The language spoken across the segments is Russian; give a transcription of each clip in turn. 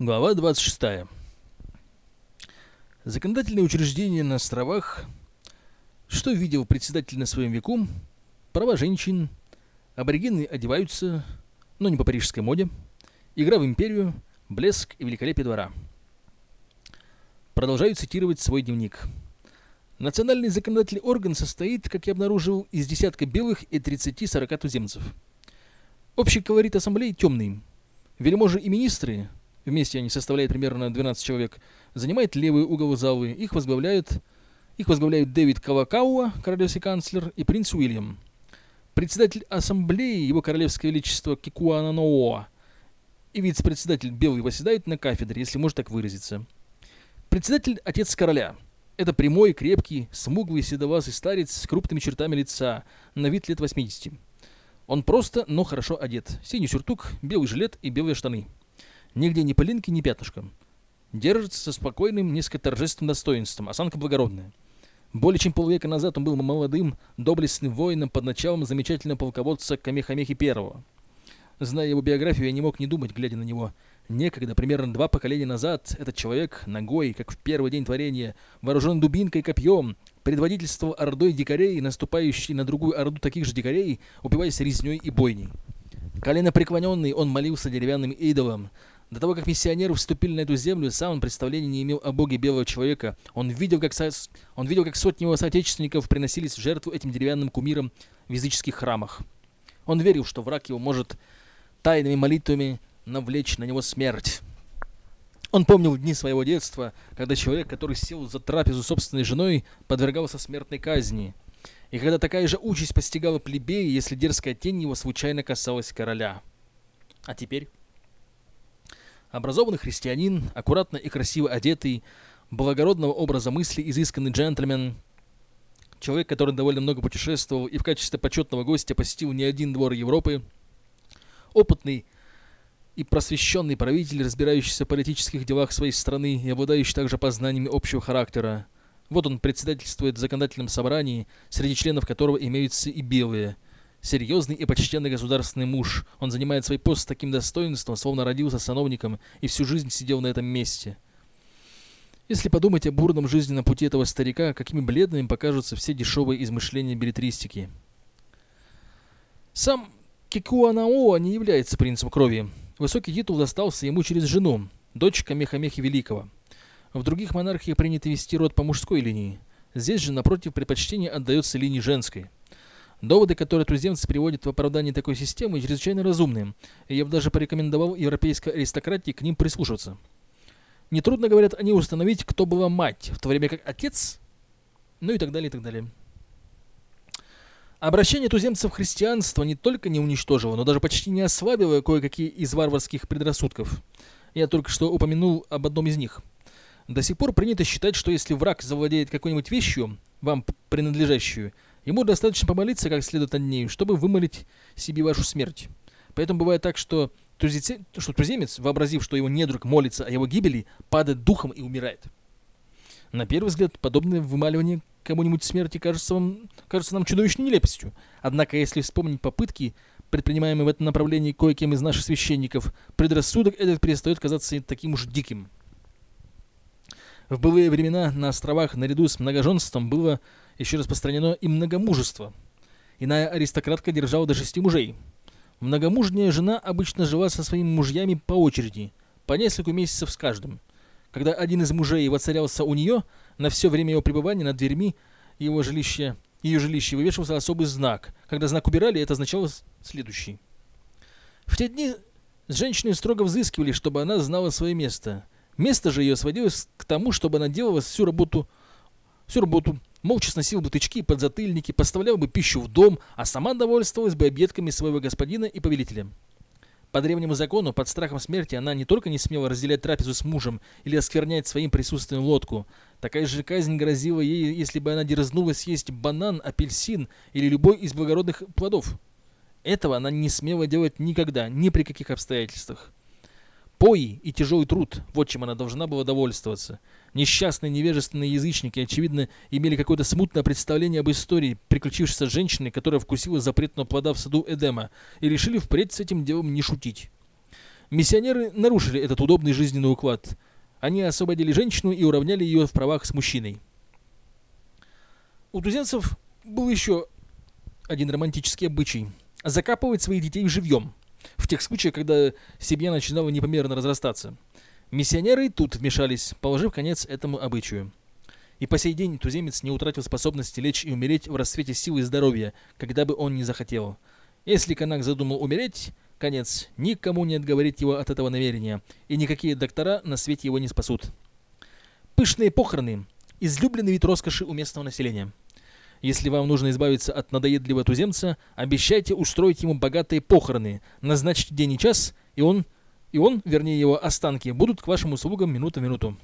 Глава 26. Законодательные учреждения на островах. Что видел председатель на своем веку? Права женщин. Аборигены одеваются, но не по парижской моде. Игра в империю. Блеск и великолепие двора. Продолжаю цитировать свой дневник. Национальный законодательный орган состоит, как я обнаружил, из десятка белых и 30-40 туземцев. Общий колорит ассамблеи темный. Вельможи и министры, вместе они составляют примерно 12 человек, занимают левый угол залы. Их возглавляют, их возглавляют Дэвид Кавакауа, королевский канцлер, и принц Уильям. Председатель ассамблеи, его королевское величество Кикуананооа, и вице-председатель Белый восседают на кафедре, если можно так выразиться. Председатель – отец короля – это прямой, крепкий, смуглый, седовласый старец с крупными чертами лица, на вид лет 80. Он просто, но хорошо одет. Синий сюртук, белый жилет и белые штаны. Нигде ни пылинки, ни пятнышка. Держится со спокойным, несколько торжественным достоинством, осанка благородная. Более чем полвека назад он был молодым, доблестным воином под началом замечательного полководца Камехамехи I. Зная его биографию, я не мог не думать, глядя на него – Некогда, примерно два поколения назад, этот человек, ногой, как в первый день творения, вооружен дубинкой и копьем, предводительствовал ордой дикарей, наступающей на другую орду таких же дикарей, упиваясь резней и бойней. Колено преклоненный, он молился деревянным идолам. До того, как миссионеры вступили на эту землю, сам он представления не имел о Боге белого человека. Он видел, как, со... он видел, как сотни его соотечественников приносились в жертву этим деревянным кумирам в языческих храмах. Он верил, что враг его может тайными молитвами навлечь на него смерть. Он помнил дни своего детства, когда человек, который сел за трапезу собственной женой, подвергался смертной казни. И когда такая же участь постигала плебея, если дерзкая тень его случайно касалась короля. А теперь? Образованный христианин, аккуратно и красиво одетый, благородного образа мысли, изысканный джентльмен, человек, который довольно много путешествовал и в качестве почетного гостя посетил не один двор Европы, опытный и просвещенный правитель, разбирающийся в политических делах своей страны и обладающий также познаниями общего характера. Вот он председательствует в законодательном собрании, среди членов которого имеются и белые. Серьезный и почтенный государственный муж. Он занимает свой пост с таким достоинством, словно родился сановником и всю жизнь сидел на этом месте. Если подумать о бурном жизненном пути этого старика, какими бледными покажутся все дешевые измышления билетристики. Сам Кикуанаоа не является принцем крови. Высокий титул достался ему через жену, дочь Камехамехи Великого. В других монархиях принято вести род по мужской линии. Здесь же, напротив, предпочтение отдается линии женской. Доводы, которые туземцы приводят в оправдании такой системы, чрезвычайно разумные, я бы даже порекомендовал европейской аристократии к ним прислушаться. Нетрудно, говорят они, установить, кто была мать, в то время как отец, ну и так далее, и так далее. Обращение туземцев в христианство не только не уничтожило, но даже почти не ослабило кое-какие из варварских предрассудков. Я только что упомянул об одном из них. До сих пор принято считать, что если враг завладеет какой-нибудь вещью, вам принадлежащую, ему достаточно помолиться как следует о ней, чтобы вымолить себе вашу смерть. Поэтому бывает так, что, тузице, что туземец, вообразив, что его недруг молится о его гибели, падает духом и умирает. На первый взгляд, подобное вымаливание кому-нибудь смерти кажется, вам, кажется нам чудовищной нелепостью. Однако, если вспомнить попытки, предпринимаемые в этом направлении кое-кем из наших священников, предрассудок этот перестает казаться таким уж диким. В былые времена на островах наряду с многоженством было еще распространено и многомужество. Иная аристократка держала до шести мужей. Многомужняя жена обычно жила со своими мужьями по очереди, по несколько месяцев с каждым. Когда один из мужей воцарялся у нее, на все время его пребывания над дверьми его жилища, ее жилища вывешивался особый знак. Когда знак убирали, это означало следующий. В те дни с женщиной строго взыскивали, чтобы она знала свое место. Место же ее сводилось к тому, чтобы она делала всю работу, всю работу, молча сносила бы тычки и подзатыльники, поставляла бы пищу в дом, а сама довольствовалась бы объедками своего господина и повелителя. По древнему закону, под страхом смерти, она не только не смела разделять трапезу с мужем или осквернять своим присутствием лодку. Такая же казнь грозила ей, если бы она дерзнула съесть банан, апельсин или любой из благородных плодов. Этого она не смела делать никогда, ни при каких обстоятельствах. Пои и тяжелый труд, вот чем она должна была довольствоваться. Несчастные невежественные язычники, очевидно, имели какое-то смутное представление об истории, приключившейся с женщиной, которая вкусила запретного плода в саду Эдема, и решили впредь с этим делом не шутить. Миссионеры нарушили этот удобный жизненный уклад. Они освободили женщину и уравняли ее в правах с мужчиной. У туземцев был еще один романтический обычай – закапывать своих детей живьем, в тех случаях, когда семья начинала непомерно разрастаться. Миссионеры тут вмешались, положив конец этому обычаю. И по сей день туземец не утратил способности лечь и умереть в расцвете силы и здоровья, когда бы он не захотел. Если канак задумал умереть, конец, никому не отговорить его от этого намерения, и никакие доктора на свете его не спасут. Пышные похороны – излюбленный вид роскоши у местного населения. Если вам нужно избавиться от надоедливого туземца, обещайте устроить ему богатые похороны, назначьте день и час, и он, и он, вернее его останки, будут к вашим услугам минута в минуту.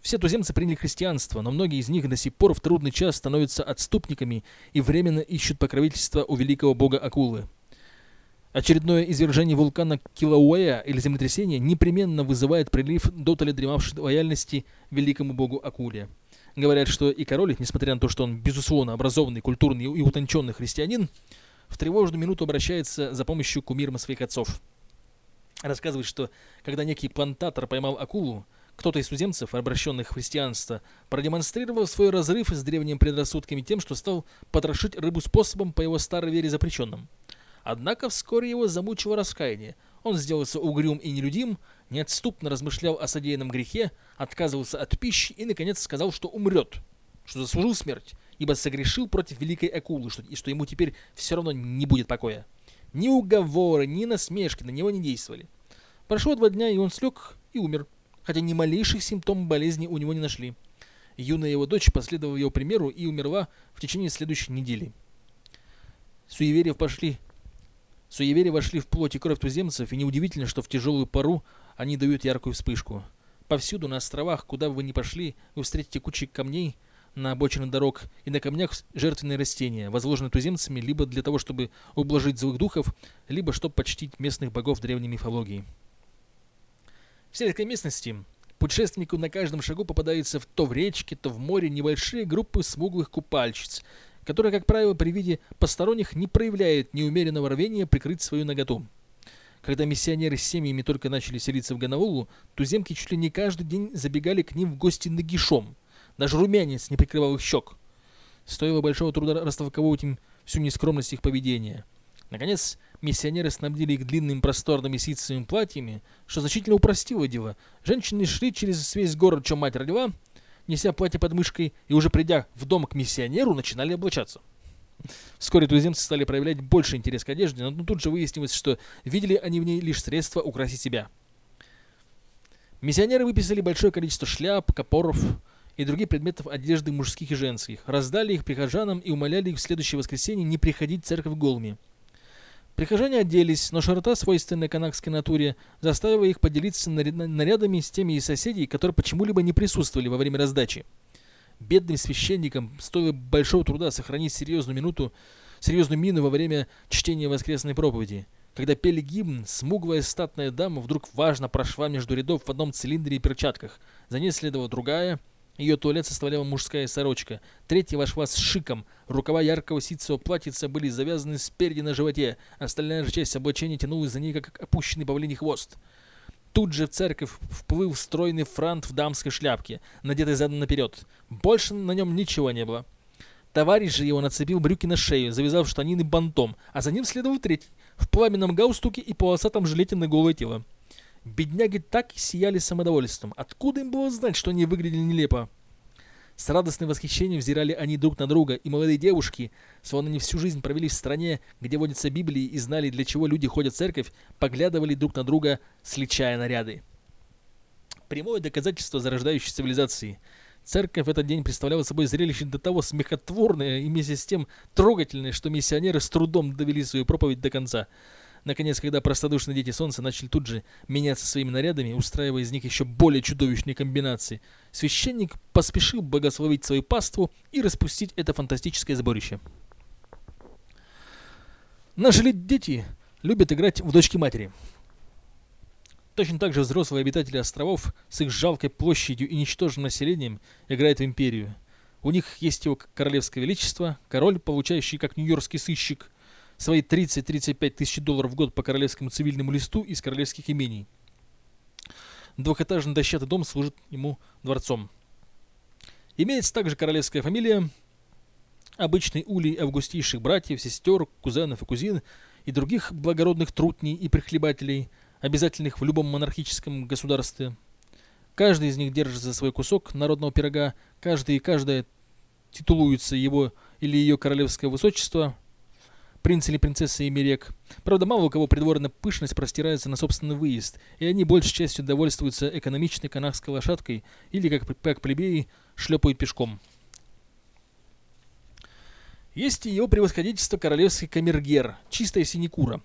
Все туземцы приняли христианство, но многие из них до сих пор в трудный час становятся отступниками и временно ищут покровительства у великого бога Акулы. Очередное извержение вулкана Килауэя или землетрясение непременно вызывает прилив дотоле дремавшей лояльности великому богу Акуле. Говорят, что и король, несмотря на то, что он безусловно образованный, культурный и утонченный христианин, в тревожную минуту обращается за помощью к кумирам своих отцов. Рассказывает, что когда некий плантатор поймал акулу, кто-то из туземцев, обращенных в христианство, продемонстрировал свой разрыв с древними предрассудками тем, что стал потрошить рыбу способом по его старой вере запрещенным. Однако вскоре его замучило раскаяние. Он сделался угрюм и нелюдим, неотступно размышлял о содеянном грехе, отказывался от пищи и, наконец, сказал, что умрет, что заслужил смерть, ибо согрешил против великой акулы, что, и что ему теперь все равно не будет покоя. Ни уговоры, ни насмешки на него не действовали. Прошло два дня, и он слег и умер хотя ни малейших симптомов болезни у него не нашли. Юная его дочь последовала его примеру и умерла в течение следующей недели. Суеверия пошли. Суеверия вошли в плоть и кровь туземцев, и неудивительно, что в тяжелую пару они дают яркую вспышку. Повсюду на островах, куда бы вы ни пошли, вы встретите кучи камней на обочинах дорог и на камнях жертвенные растения, возложенные туземцами либо для того, чтобы ублажить злых духов, либо чтобы почтить местных богов древней мифологии. В сельской местности путешественнику на каждом шагу попадаются то в речке, то в море небольшие группы смуглых купальщиц, которые, как правило, при виде посторонних не проявляют неумеренного рвения прикрыть свою наготу. Когда миссионеры с семьями только начали селиться в Ганавулу, туземки чуть ли не каждый день забегали к ним в гости нагишом. Даже румянец не прикрывал их щек. Стоило большого труда растолковывать им всю нескромность их поведения. Наконец, миссионеры снабдили их длинными просторными ситцевыми платьями, что значительно упростило дело. Женщины шли через весь город, чем мать родила, неся платье под мышкой, и уже придя в дом к миссионеру, начинали облачаться. Вскоре туземцы стали проявлять больше интерес к одежде, но тут же выяснилось, что видели они в ней лишь средства украсить себя. Миссионеры выписали большое количество шляп, копоров и других предметов одежды мужских и женских, раздали их прихожанам и умоляли их в следующее воскресенье не приходить в церковь голыми. Прихожане оделись, но широта, свойственная канакской натуре, заставила их поделиться нарядами с теми из соседей, которые почему-либо не присутствовали во время раздачи. Бедным священникам стоило большого труда сохранить серьезную минуту, серьезную мину во время чтения воскресной проповеди. Когда пели гимн, смуглая статная дама вдруг важно прошла между рядов в одном цилиндре и перчатках. За ней следовала другая – ее туалет составляла мужская сорочка. Третья вошла с шиком. Рукава яркого ситцевого платьица были завязаны спереди на животе. Остальная же часть облачения тянулась за ней, как опущенный павлиний хвост. Тут же в церковь вплыл стройный франт в дамской шляпке, надетый задом наперед. Больше на нем ничего не было. Товарищ же его нацепил брюки на шею, завязав штанины бантом, а за ним следовал третий, в пламенном гаустуке и полосатом жилете на голое тело. Бедняги так и сияли самодовольством. Откуда им было знать, что они выглядели нелепо? С радостным восхищением взирали они друг на друга, и молодые девушки, словно они всю жизнь провели в стране, где водятся Библии и знали, для чего люди ходят в церковь, поглядывали друг на друга, сличая наряды. Прямое доказательство зарождающей цивилизации. Церковь в этот день представляла собой зрелище до того смехотворное и вместе с тем трогательное, что миссионеры с трудом довели свою проповедь до конца. Наконец, когда простодушные дети солнца начали тут же меняться своими нарядами, устраивая из них еще более чудовищные комбинации, священник поспешил богословить свою паству и распустить это фантастическое сборище. Наши дети любят играть в дочки матери. Точно так же взрослые обитатели островов с их жалкой площадью и ничтожным населением играют в империю. У них есть его королевское величество, король, получающий как нью-йоркский сыщик, свои 30-35 тысяч долларов в год по королевскому цивильному листу из королевских имений. Двухэтажный дощатый дом служит ему дворцом. Имеется также королевская фамилия, обычный улей августейших братьев, сестер, кузенов и кузин и других благородных трутней и прихлебателей, обязательных в любом монархическом государстве. Каждый из них держит за свой кусок народного пирога, каждый и каждая титулуется его или ее королевское высочество, принц или принцесса Эмирек. Правда, мало у кого придворная пышность простирается на собственный выезд, и они большей частью довольствуются экономичной канахской лошадкой или, как, как плебеи, шлепают пешком. Есть и его превосходительство королевский камергер, чистая синекура,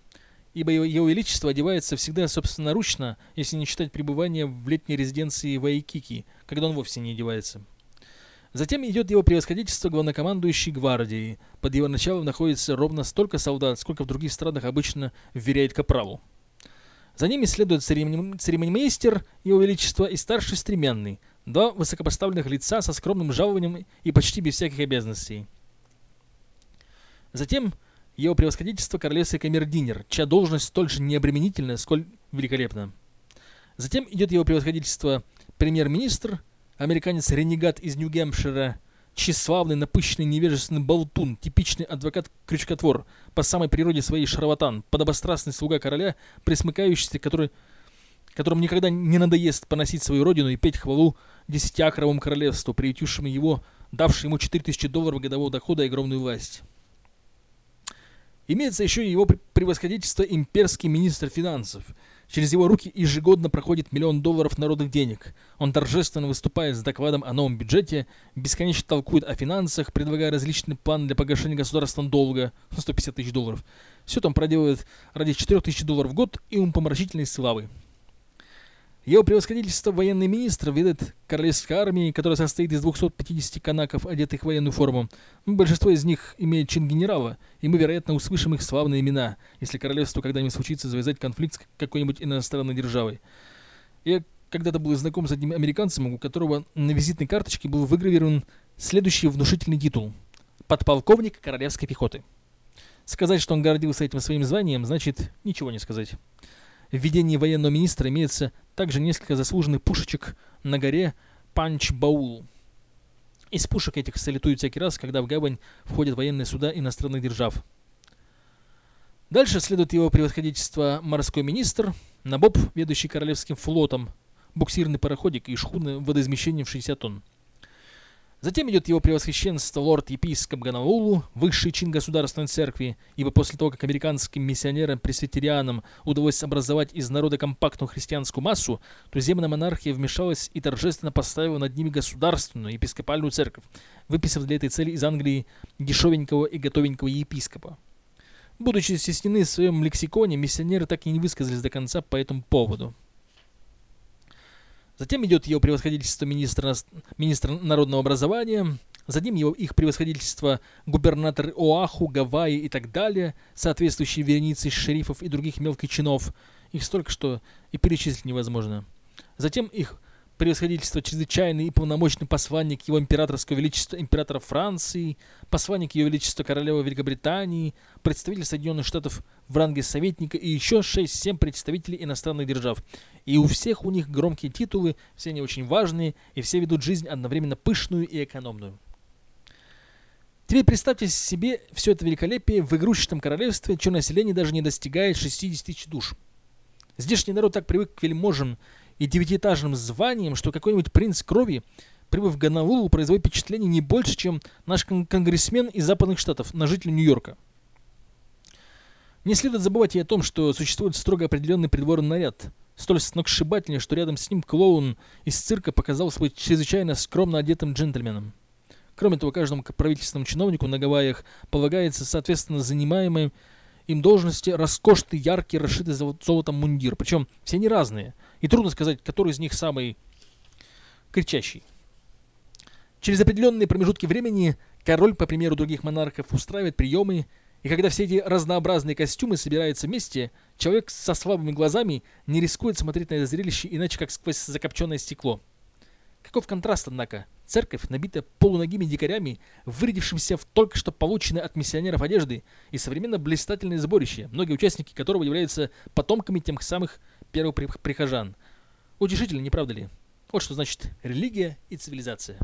ибо его величество одевается всегда собственноручно, если не считать пребывания в летней резиденции Вайкики, когда он вовсе не одевается. Затем идет его превосходительство главнокомандующий гвардией. Под его началом находится ровно столько солдат, сколько в других странах обычно вверяет капралу. За ними следует церемони... церемонимейстер его величества и старший стремянный, два высокопоставленных лица со скромным жалованием и почти без всяких обязанностей. Затем его превосходительство королевский камердинер, чья должность столь же необременительна, сколь великолепна. Затем идет его превосходительство премьер-министр, американец-ренегат из Нью-Гэмпшира, тщеславный, напыщенный, невежественный болтун, типичный адвокат-крючкотвор, по самой природе своей шарлатан, подобострастный слуга короля, присмыкающийся, который, которому никогда не надоест поносить свою родину и петь хвалу десятиакровому королевству, приютившему его, давшему ему 4000 долларов годового дохода и огромную власть. Имеется еще и его превосходительство имперский министр финансов – Через его руки ежегодно проходит миллион долларов народных денег. Он торжественно выступает с докладом о новом бюджете, бесконечно толкует о финансах, предлагая различные планы для погашения государственного долга 150 тысяч долларов. Все там проделывает ради 4 тысяч долларов в год и умопомрачительной славы. Его превосходительство военный министр ведет королевской армии, которая состоит из 250 канаков, одетых в военную форму. Большинство из них имеет чин генерала, и мы, вероятно, услышим их славные имена, если королевству когда-нибудь случится завязать конфликт с какой-нибудь иностранной державой. Я когда-то был знаком с одним американцем, у которого на визитной карточке был выгравирован следующий внушительный титул – подполковник королевской пехоты. Сказать, что он гордился этим своим званием, значит ничего не сказать. В ведении военного министра имеется также несколько заслуженных пушечек на горе Панч-Боул. Из пушек этих салютуют всякий раз, когда в гавань входят военные суда иностранных держав. Дальше следует его превосходительство морской министр, Набоб, ведущий королевским флотом, буксирный пароходик и шхуны водоизмещением в 60 тонн. Затем идет его преосвященство лорд-епископ Гонолулу, высший чин государственной церкви, ибо после того, как американским миссионерам-пресвитерианам удалось образовать из народа компактную христианскую массу, туземная монархия вмешалась и торжественно поставила над ними государственную епископальную церковь, выписав для этой цели из Англии дешевенького и готовенького епископа. Будучи стеснены в своем лексиконе, миссионеры так и не высказались до конца по этому поводу. Затем идет его превосходительство министра, министра народного образования, затем его, их превосходительство губернатор Оаху, Гавайи и так далее, соответствующие вереницы шерифов и других мелких чинов. Их столько, что и перечислить невозможно. Затем их превосходительство чрезвычайный и полномочный посланник его императорского величества императора Франции, посланник ее величества королевы Великобритании, представитель Соединенных Штатов в ранге советника и еще 6-7 представителей иностранных держав. И у всех у них громкие титулы, все они очень важные, и все ведут жизнь одновременно пышную и экономную. Теперь представьте себе все это великолепие в игрушечном королевстве, чье население даже не достигает 60 тысяч душ. Здешний народ так привык к вельможам и девятиэтажным званием, что какой-нибудь принц крови, прибыв в Гонолулу, производит впечатление не больше, чем наш кон конгрессмен из западных штатов на жителя Нью-Йорка. Не следует забывать и о том, что существует строго определенный придворный наряд, столь сногсшибательный, что рядом с ним клоун из цирка показал свой чрезвычайно скромно одетым джентльменом. Кроме того, каждому правительственному чиновнику на Гавайях полагается соответственно занимаемой им должности роскошный, яркий, расшитый золотом мундир. Причем все они разные – и трудно сказать, который из них самый кричащий. Через определенные промежутки времени король, по примеру других монархов, устраивает приемы, и когда все эти разнообразные костюмы собираются вместе, человек со слабыми глазами не рискует смотреть на это зрелище иначе, как сквозь закопченное стекло. Каков контраст, однако, Церковь набита полуногими дикарями, вырядившимися в только что полученные от миссионеров одежды, и современно блистательное сборище, многие участники которого являются потомками тех самых первых прихожан. Утешительно, не правда ли? Вот что значит религия и цивилизация.